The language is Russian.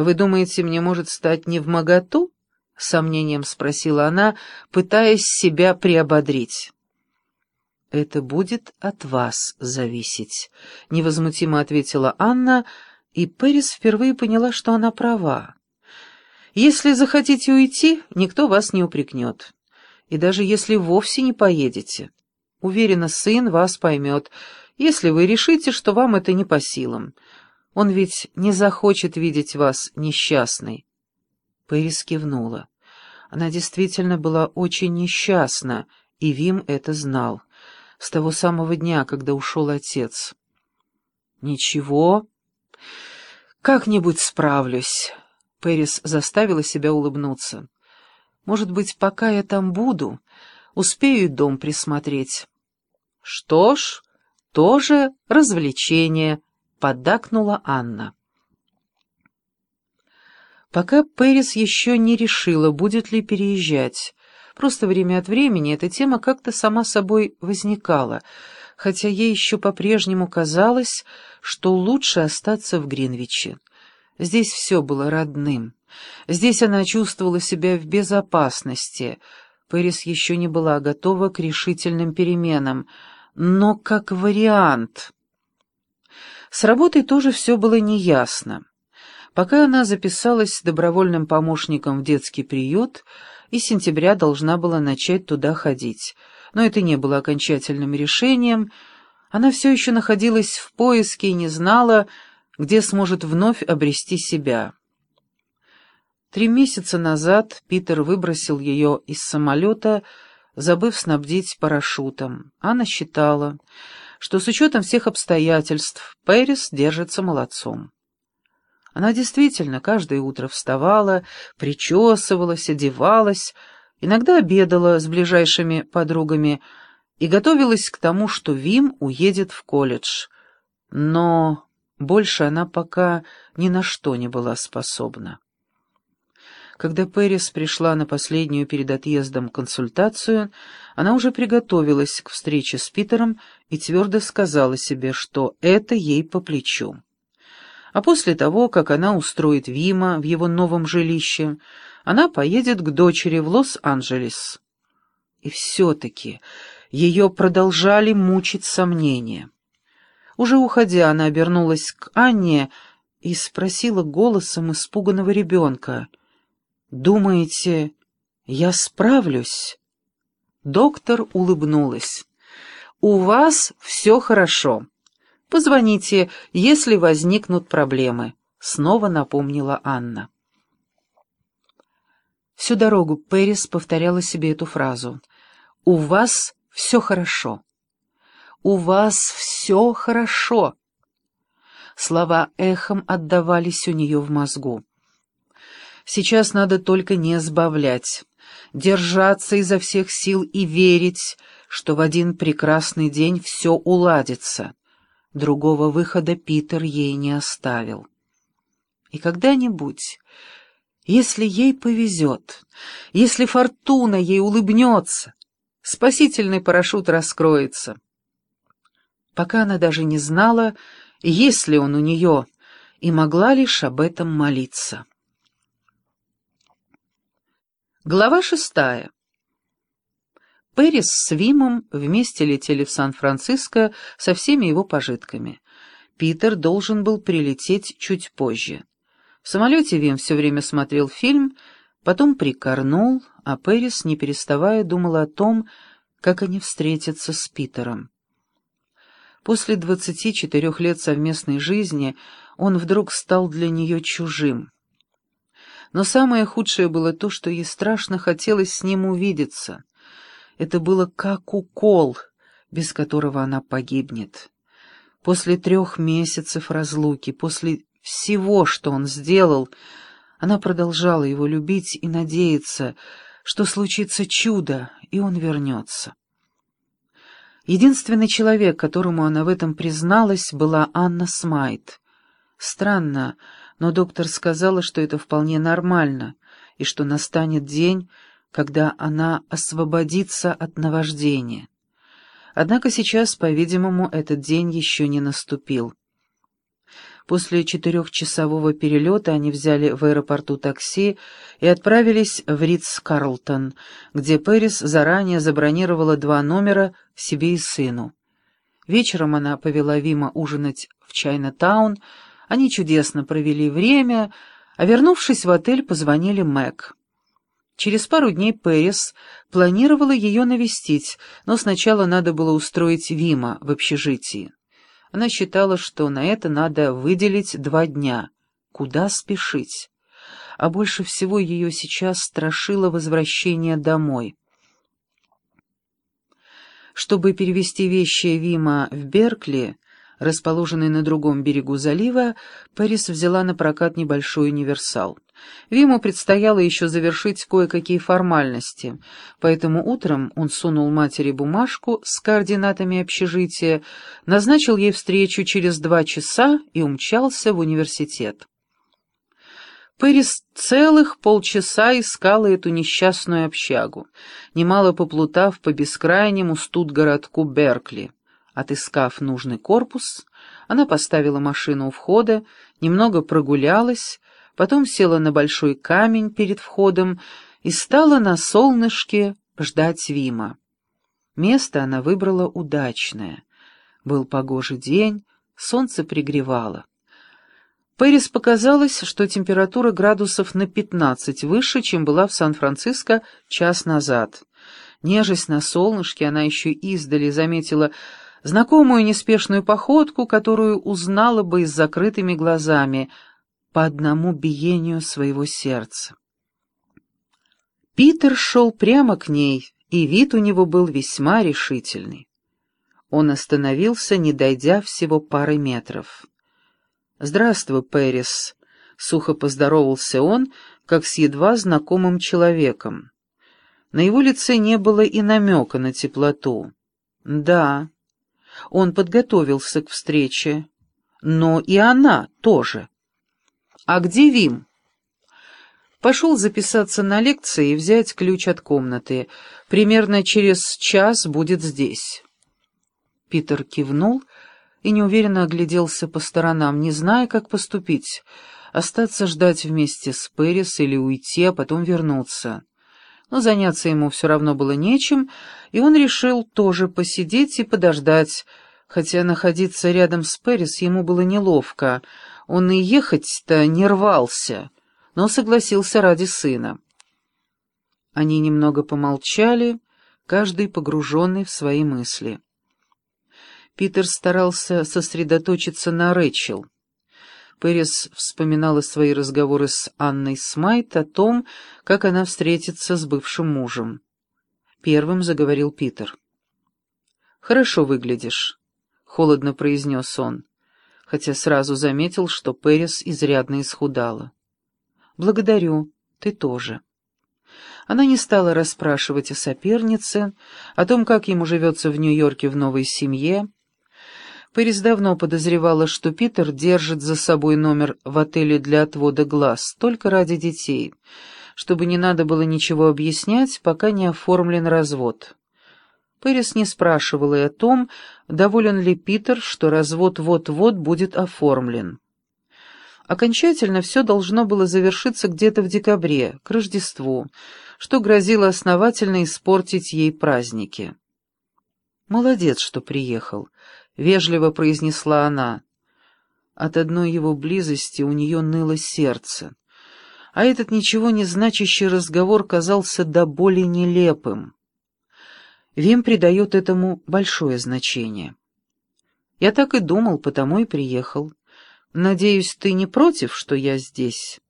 «Вы думаете, мне может стать не в моготу?» — сомнением спросила она, пытаясь себя приободрить. «Это будет от вас зависеть», — невозмутимо ответила Анна, и Пэрис впервые поняла, что она права. «Если захотите уйти, никто вас не упрекнет. И даже если вовсе не поедете, уверена, сын вас поймет, если вы решите, что вам это не по силам. Он ведь не захочет видеть вас несчастной». Пэрис кивнула. Она действительно была очень несчастна, и Вим это знал с того самого дня, когда ушел отец. «Ничего, как-нибудь справлюсь», — Пэрис заставила себя улыбнуться. «Может быть, пока я там буду, успею дом присмотреть». «Что ж, тоже развлечение», — поддакнула Анна. Пока Пэрис еще не решила, будет ли переезжать, Просто время от времени эта тема как-то сама собой возникала, хотя ей еще по-прежнему казалось, что лучше остаться в Гринвиче. Здесь все было родным. Здесь она чувствовала себя в безопасности. Пэрис еще не была готова к решительным переменам, но как вариант. С работой тоже все было неясно. Пока она записалась добровольным помощником в детский приют, и с сентября должна была начать туда ходить. Но это не было окончательным решением. Она все еще находилась в поиске и не знала, где сможет вновь обрести себя. Три месяца назад Питер выбросил ее из самолета, забыв снабдить парашютом. Анна считала, что с учетом всех обстоятельств Пэрис держится молодцом. Она действительно каждое утро вставала, причесывалась, одевалась, иногда обедала с ближайшими подругами и готовилась к тому, что Вим уедет в колледж. Но больше она пока ни на что не была способна. Когда Пэрис пришла на последнюю перед отъездом консультацию, она уже приготовилась к встрече с Питером и твердо сказала себе, что это ей по плечу. А после того, как она устроит Вима в его новом жилище, она поедет к дочери в Лос-Анджелес. И все-таки ее продолжали мучить сомнения. Уже уходя, она обернулась к Анне и спросила голосом испуганного ребенка. «Думаете, я справлюсь?» Доктор улыбнулась. «У вас все хорошо. Позвоните, если возникнут проблемы», — снова напомнила Анна. Всю дорогу Пэрис повторяла себе эту фразу. «У вас все хорошо. У вас все хорошо». Слова эхом отдавались у нее в мозгу. Сейчас надо только не сбавлять, держаться изо всех сил и верить, что в один прекрасный день все уладится. Другого выхода Питер ей не оставил. И когда-нибудь, если ей повезет, если фортуна ей улыбнется, спасительный парашют раскроется. Пока она даже не знала, есть ли он у нее, и могла лишь об этом молиться. Глава шестая. Пэрис с Вимом вместе летели в Сан-Франциско со всеми его пожитками. Питер должен был прилететь чуть позже. В самолете Вим все время смотрел фильм, потом прикорнул, а Пэрис, не переставая, думала о том, как они встретятся с Питером. После двадцати четырех лет совместной жизни он вдруг стал для нее чужим. Но самое худшее было то, что ей страшно хотелось с ним увидеться. Это было как укол, без которого она погибнет. После трех месяцев разлуки, после всего, что он сделал, она продолжала его любить и надеяться, что случится чудо, и он вернется. Единственный человек, которому она в этом призналась, была Анна Смайт. Странно, но доктор сказала, что это вполне нормально, и что настанет день, когда она освободится от наваждения. Однако сейчас, по-видимому, этот день еще не наступил. После четырехчасового перелета они взяли в аэропорту такси и отправились в Ридс-Карлтон, где Пэрис заранее забронировала два номера себе и сыну. Вечером она повела Вима ужинать в Чайна-таун, они чудесно провели время, а вернувшись в отель, позвонили Мэг. Через пару дней Пэрис планировала ее навестить, но сначала надо было устроить Вима в общежитии. Она считала, что на это надо выделить два дня. Куда спешить? А больше всего ее сейчас страшило возвращение домой. Чтобы перевести вещи Вима в Беркли, расположенный на другом берегу залива, Пэрис взяла на прокат небольшой универсал. Виму предстояло еще завершить кое-какие формальности, поэтому утром он сунул матери бумажку с координатами общежития, назначил ей встречу через два часа и умчался в университет. Пэрис целых полчаса искала эту несчастную общагу, немало поплутав по бескрайнему студгородку Беркли. Отыскав нужный корпус, она поставила машину у входа, немного прогулялась, потом села на большой камень перед входом и стала на солнышке ждать Вима. Место она выбрала удачное. Был погожий день, солнце пригревало. Пэрис показалось, что температура градусов на пятнадцать выше, чем была в Сан-Франциско час назад. Нежесть на солнышке, она еще издали заметила знакомую неспешную походку, которую узнала бы и с закрытыми глазами — по одному биению своего сердца. Питер шел прямо к ней, и вид у него был весьма решительный. Он остановился, не дойдя всего пары метров. «Здравствуй, Пэрис», — сухо поздоровался он, как с едва знакомым человеком. На его лице не было и намека на теплоту. «Да». Он подготовился к встрече, но и она тоже. «А где Вим?» Пошел записаться на лекции и взять ключ от комнаты. Примерно через час будет здесь. Питер кивнул и неуверенно огляделся по сторонам, не зная, как поступить. Остаться ждать вместе с Пэрис или уйти, а потом вернуться. Но заняться ему все равно было нечем, и он решил тоже посидеть и подождать, хотя находиться рядом с Пэрис ему было неловко — он и ехать-то не рвался, но согласился ради сына. Они немного помолчали, каждый погруженный в свои мысли. Питер старался сосредоточиться на Рэчел. Пэрис вспоминала свои разговоры с Анной Смайт о том, как она встретится с бывшим мужем. Первым заговорил Питер. «Хорошо выглядишь», — холодно произнес он хотя сразу заметил, что Пэрис изрядно исхудала. «Благодарю, ты тоже». Она не стала расспрашивать о сопернице, о том, как ему живется в Нью-Йорке в новой семье. Пэрис давно подозревала, что Питер держит за собой номер в отеле для отвода глаз только ради детей, чтобы не надо было ничего объяснять, пока не оформлен развод. Пэрис не спрашивала и о том, доволен ли Питер, что развод вот-вот будет оформлен. Окончательно все должно было завершиться где-то в декабре, к Рождеству, что грозило основательно испортить ей праздники. «Молодец, что приехал», — вежливо произнесла она. От одной его близости у нее ныло сердце, а этот ничего не значащий разговор казался до боли нелепым. Вим придает этому большое значение. Я так и думал, потому и приехал. Надеюсь, ты не против, что я здесь?»